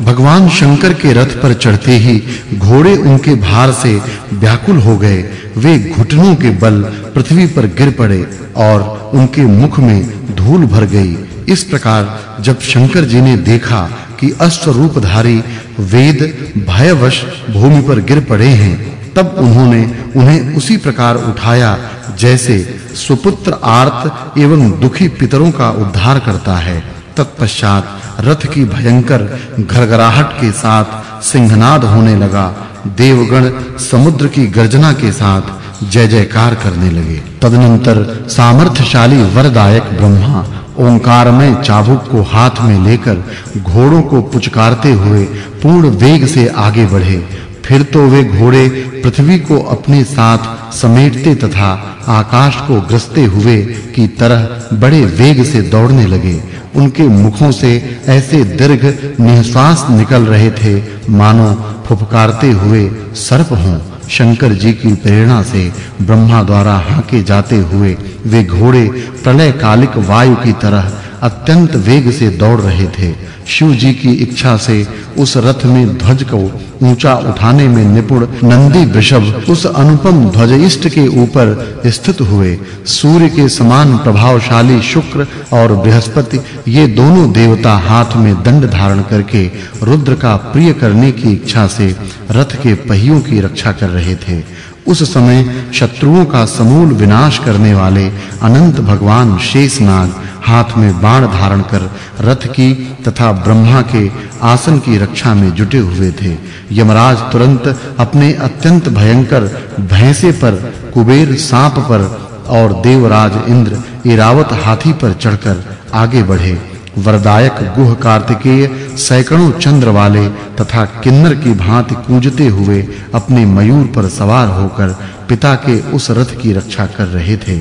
भगवान शंकर के रथ पर चढ़ते ही घोड़े उनके भार से व्याकुल हो गए। वे घुटनों के बल पृथ्वी पर गिर पड़े और उनके मुख में धूल भर गई। इस प्रकार जब शंकर जी ने देखा कि अश्वरूपधारी वेद भयवश भूमि पर गिर पड़े हैं, तब उन्होंने उन्हें उसी प्रकार उठाया जैसे सुपुत्र आर्त एवं दुखी पितरों का उद्धार करता है। तत्पश्चात रथ की भयंकर घरघराहट के साथ सिंहनाद होने लगा। देवगण समुद्र की गर्जना के साथ जय जयकार करने लगे। तदनंतर सामर्थ्यशाली वरदायक ब्रह्मा ओंकार में चाबुक को हाथ में लेकर घोड़ों को पुचकारते हुए पूर्ण वेग से आगे बढ़े। फिर तो वे घोड़े पृथ्वी को अपने साथ समेटते तथा आकाश को ग्रसते हुए की तरह बड़े वेग से दौड़ने लगे। उनके मुखों से ऐसे दीर्घ निश्वास निकल रहे थे। मानो फुफकारते हुए सर्प हों, शंकर जी की प्रेरणा से ब्रह्मा द्वारा हाके जाते हुए वे घोड़े प्रलय कालिक वायु की तरह अत्यंत वेग से दौड़ रहे थे। शिव जी की इच्छा से उस रथ में ध्वज को ऊँचा उठाने में निपुण नंदी वृषभ उस अनुपम ध्वज इष्ट के ऊपर स्थित हुए। सूर्य के समान प्रभावशाली शुक्र और बृहस्पति ये दोनों देवता हाथ में दंड धारण करके रुद्र का प्रिय करने की इच्छा से रथ के पहियों की रक्षा कर रहे थे। उस समय शत्रुओं का समूल विनाश करने वाले अनंत भगवान शेषनाग हाथ में बाण धारण कर रथ की तथा ब्रह्मा के आसन की रक्षा में जुटे हुए थे। यमराज तुरंत अपने अत्यंत भयंकर भैंसे पर, कुबेर सांप पर और देवराज इंद्र इरावत हाथी पर चढ़कर आगे बढ़े। वरदायक गुह कार्तिकेय सैकड़ों चंद्र वाले तथा किन्नर की भांति कूजते हुए अपने मयूर पर सवार होकर पिता के उस रथ की रक्षा कर रहे थे।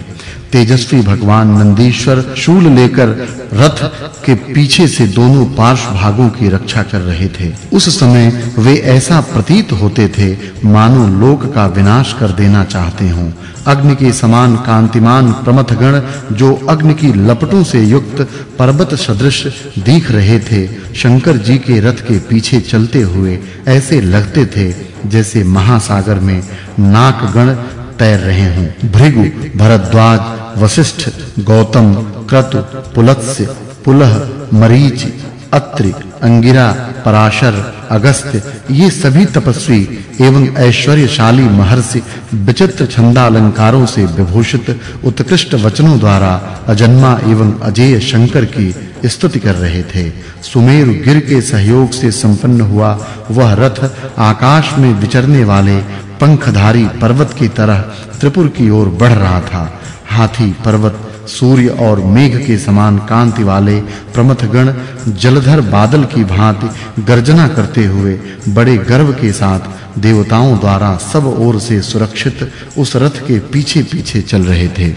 तेजस्वी भगवान नंदीश्वर शूल लेकर रथ के पीछे से दोनों पार्श्व भागों की रक्षा कर रहे थे। उस समय वे ऐसा प्रतीत होते थे, मानो लोक का विनाश कर देना चाहते हों। अग्नि के समान कांतिमान प्रमथगण जो अग्नि की लपटों से युक्त पर्वत सदृश दिख रहे थे, शंकर जी के रथ के पीछे चलते हुए ऐसे लगते थे जैसे महासागर में नाकगण तैर रहे हों। भृगु, भरद्वाज, वशिष्ठ, गौतम, क्रतु, पुलत्स्य, पुलह, मरीच, अत्रि, अंगिरा, पराशर, अगस्त्य, ये सभी तपस्वी एवं ऐश्वर्यशाली महर्षि विचित्र छंदा अलंकारों से विभूषित उत्कृष्ट वचनों द्वारा अजन्मा एवं अजेय शंकर की स्तुति कर रहे थे। सुमेरु गिर के सहयोग से संपन्न हुआ वह रथ आकाश में विचरने वाले पंखधारी पर्वत की तरह त्रिपुर की ओर बढ़ रहा था। हाथी पर्वत सूर्य और मेघ के समान कांति वाले प्रमथगण जलधर बादल की भांति गर्जना करते हुए बड़े गर्व के साथ देवताओं द्वारा सब ओर से सुरक्षित उस रथ के पीछे-पीछे चल रहे थे।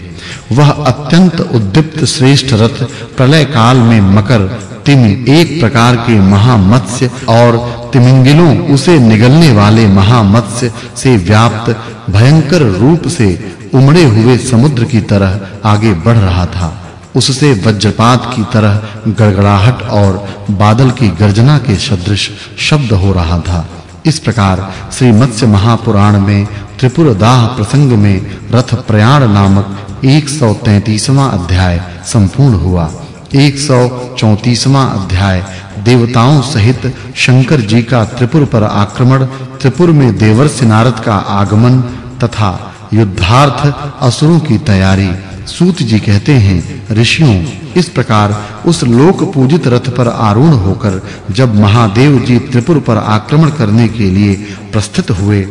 वह अत्यंत उद्दीप्त श्रेष्ठ रथ प्रलय काल में मकर, तिमि एक प्रकार के महामत्स्य और तिमिंगिलों उसे निगलने वाले महामत्स्य से व्याप्त भयंकर रूप से उमड़े हुए समुद्र की तरह आगे बढ़ रहा था। उससे वज्रपात की तरह गड़गड़ाहट और बादल की गर्जना के सदृश शब्द हो रहा था। इस प्रकार श्री मत्स्य महापुराण में त्रिपुर दाह प्रसंग में रथ प्रयाण नामक 133वां अध्याय संपूर्ण हुआ। 134वां अध्याय देवताओं सहित शंकर जी का त्रिपुर पर आक्रमण, त्रिपुर में देवर्षि नारद का आगमन तथा युद्धार्थ असुरों की तैयारी। सूत जी कहते हैं, ऋषियों, इस प्रकार उस लोक पूजित रथ पर आरूढ़ होकर, जब महादेव जी त्रिपुर पर आक्रमण करने के लिए प्रस्थित हुए,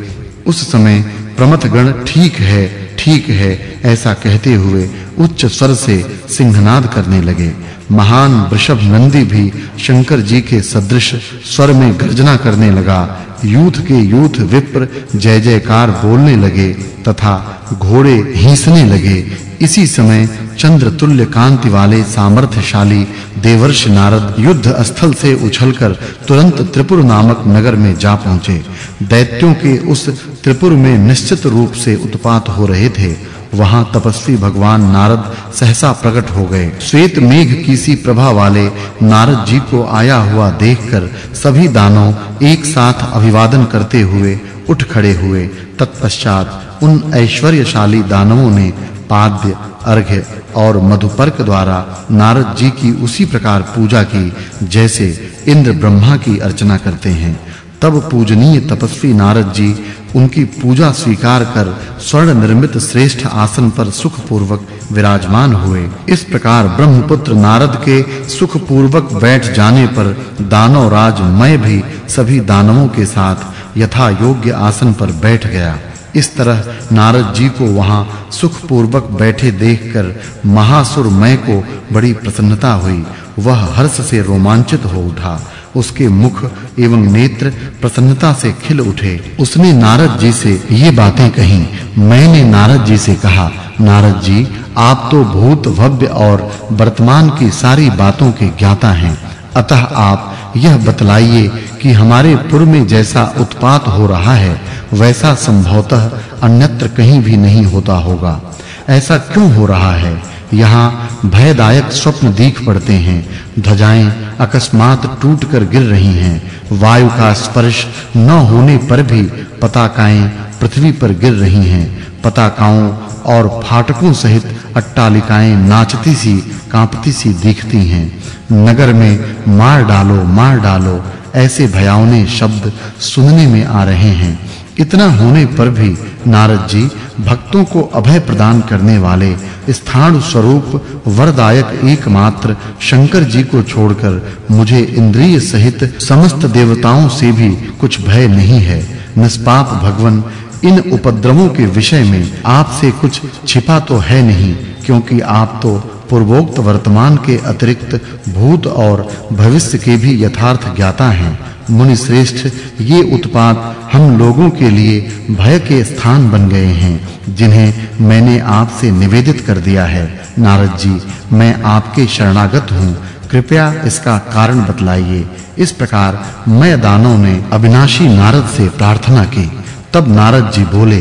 उस समय प्रमथगण, ठीक है ठीक है, ऐसा कहते हुए उच्च स्वर से सिंहनाद करने लगे। महान वृषभ नंदी भी शंकर जी के सदृश स्वर में गर्जना करने लगा। यूथ के यूथ विप्र जय जयकार बोलने लगे तथा घोड़े हींसने लगे। इसी समय चंद्र तुल्य कांति वाले सामर्थ्यशाली देवर्ष नारद युद्ध स्थल से उछलकर तुरंत त्रिपुर नामक नगर में जा पहुँचे। दैत्यों के उस त्रिपुर में निश्चित रूप से उत्पात हो रहे थे। वहाँ तपस्वी भगवान नारद सहसा प्रकट हो गए। श्वेत मेघ की सी प्रभा वाले नारद जी को आया हुआ देखकर सभी दानव एक साथ अभिवादन करते हुए उठ खड़े हुए। तत्पश्चात उन ऐश्वर्यशाली दानवों ने पाद्य, अर्घ्य और मधुपर्क द्वारा नारद जी की उसी प्रकार पूजा की, जैसे इंद्र ब्रह्मा की अर्चना करते हैं। तब पूजनीय तपस्वी नारद जी उनकी पूजा स्वीकार कर स्वर्ण निर्मित श्रेष्ठ आसन पर सुख पूर्वक विराजमान हुए। इस प्रकार ब्रह्मपुत्र नारद के सुख पूर्वक बैठ जाने पर दानव राज मैं भी सभी दानवों के साथ यथा योग्य आसन पर बैठ गया। इस तरह नारद जी को वहाँ सुख पूर्वक बैठे देखकर महासुर मैं को बड़ी प्रसन्नता हुई। वह हर्ष से रोमांचित हो उठा। उसके मुख एवं नेत्र प्रसन्नता से खिल उठे। उसने नारद जी से ये बातें कहीं। मैंने नारद जी से कहा, नारद जी, आप तो भूत, भव्य और वर्तमान की सारी बातों के ज्ञाता हैं। अतः आप यह बतलाइए कि हमारे पुर में जैसा उत्पात हो रहा है, वैसा संभवतः अन्यत्र कहीं भी नहीं होता होगा। ऐसा क्यों हो रहा है? यहाँ भयदायक स्वप्न दीख पड़ते हैं। ध्वजाएँ अकस्मात टूटकर गिर रही हैं। वायु का स्पर्श न होने पर भी पताकाएँ पृथ्वी पर गिर रही हैं। पताकाओं और फाटकों सहित अट्टालिकाएँ नाचती सी, कांपती सी दिखती हैं। नगर में मार डालो मार डालो, ऐसे भयावने शब्द सुनने में आ रहे हैं। इतना होने पर भी नारद जी भक्तों को अभय प्रदान करने वाले स्थान स्वरूप वरदायक एकमात्र शंकर जी को छोड़कर मुझे इंद्रिय सहित समस्त देवताओं से भी कुछ भय नहीं है। निष्पाप भगवन, इन उपद्रवों के विषय में आपसे कुछ छिपा तो है नहीं, क्योंकि आप तो पूर्वोक्त वर्तमान के अतिरिक्त भूत और भविष्य के भी यथार्थ ज्ञाता हैं। मुनि श्रेष्ठ ये उत्पात हम लोगों के लिए भय के स्थान बन गए हैं, जिन्हें मैंने आपसे निवेदित कर दिया है। नारद जी, मैं आपके शरणागत हूँ। कृपया इसका कारण बतलाइए। इस प्रकार मैं दानों ने अविनाशी नारद से प्रार्थना की। तब नारद जी बोले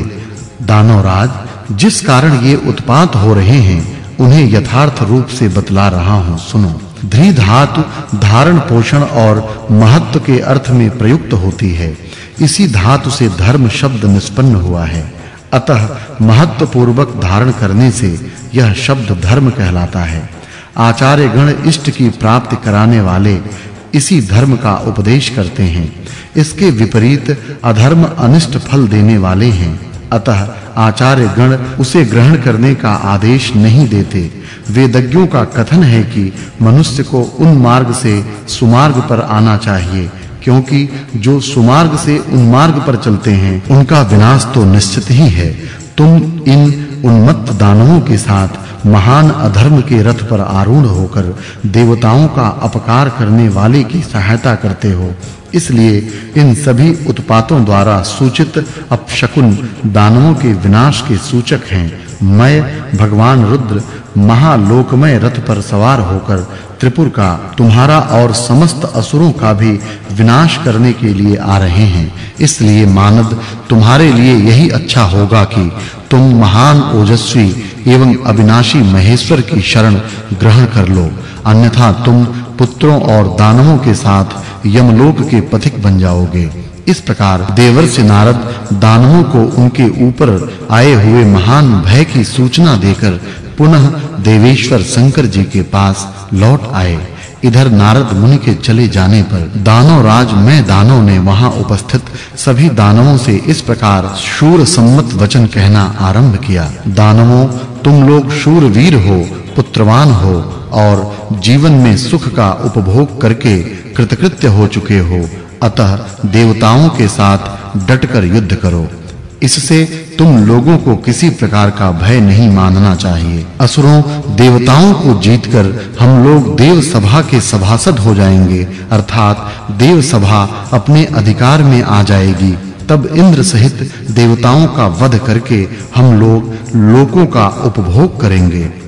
दानवराज जिस कारण ये उत्पात हो रहे हैं, उन्हें यथार्थ रूप से बतला रहा हूँ, सुनो। ध्री धातु धारण पोषण और महत्व के अर्थ में प्रयुक्त होती है। इसी धातु से धर्म शब्द निष्पन्न हुआ है। अतः महत्व पूर्वक धारण करने से यह शब्द धर्म कहलाता है। आचार्य गण इष्ट की प्राप्ति कराने वाले इसी धर्म का उपदेश करते हैं। इसके विपरीत अधर्म अनिष्ट फल देने वाले हैं। अतः आचार्य गण उसे ग्रहण करने का आदेश नहीं देते। वेदज्ञों का कथन है कि मनुष्य को उन मार्ग से सुमार्ग पर आना चाहिए, क्योंकि जो सुमार्ग से उन्मार्ग पर चलते हैं, उनका विनाश तो निश्चित ही है। तुम इन उन्मत्त दानवों के साथ महान अधर्म के रथ पर आरूढ़ होकर देवताओं का अपकार करने वाले की सहायता करते हो। इसलिए इन सभी उत्पातों द्वारा सूचित अपशकुन दानवों के विनाश के सूचक हैं। मैं, भगवान रुद्र, महालोकमय रथ पर सवार होकर त्रिपुर का, तुम्हारा और समस्त असुरों का भी विनाश करने के लिए आ रहे हैं। इसलिए मानद, तुम्हारे लिए यही अच्छा होगा कि तुम महान ओजस्वी एवं अविनाशी महेश्वर की शरण ग्रहण कर लो। अन्यथा तुम पुत्रों और दानवों के साथ यमलोक के पथिक बन जाओगे। इस प्रकार देवर्षि नारद दानवों को उनके ऊपर आए हुए महान भय की सूचना देकर पुनः देवेश्वर शंकर जी के पास लौट आए। इधर नारद मुनि के चले जाने पर दानव राज में दानव ने वहाँ उपस्थित सभी दानवों से इस प्रकार शूर सम्मत वचन कहना आरंभ किया। दानवों, तुम लोग शूर वीर हो, पुत्रवान हो और जीवन में सुख का उपभोग करके कृतकृत्य हो चुके हो, अतः देवताओं के साथ डटकर युद्ध करो। इससे तुम लोगों को किसी प्रकार का भय नहीं मानना चाहिए। असुरों, देवताओं को जीतकर हम लोग देव सभा के सभासद हो जाएँगे, अर्थात देव सभा अपने अधिकार में आ जाएगी। तब इंद्र सहित देवताओं का वध करके हम लोग लोकों का उपभोग करेंगे।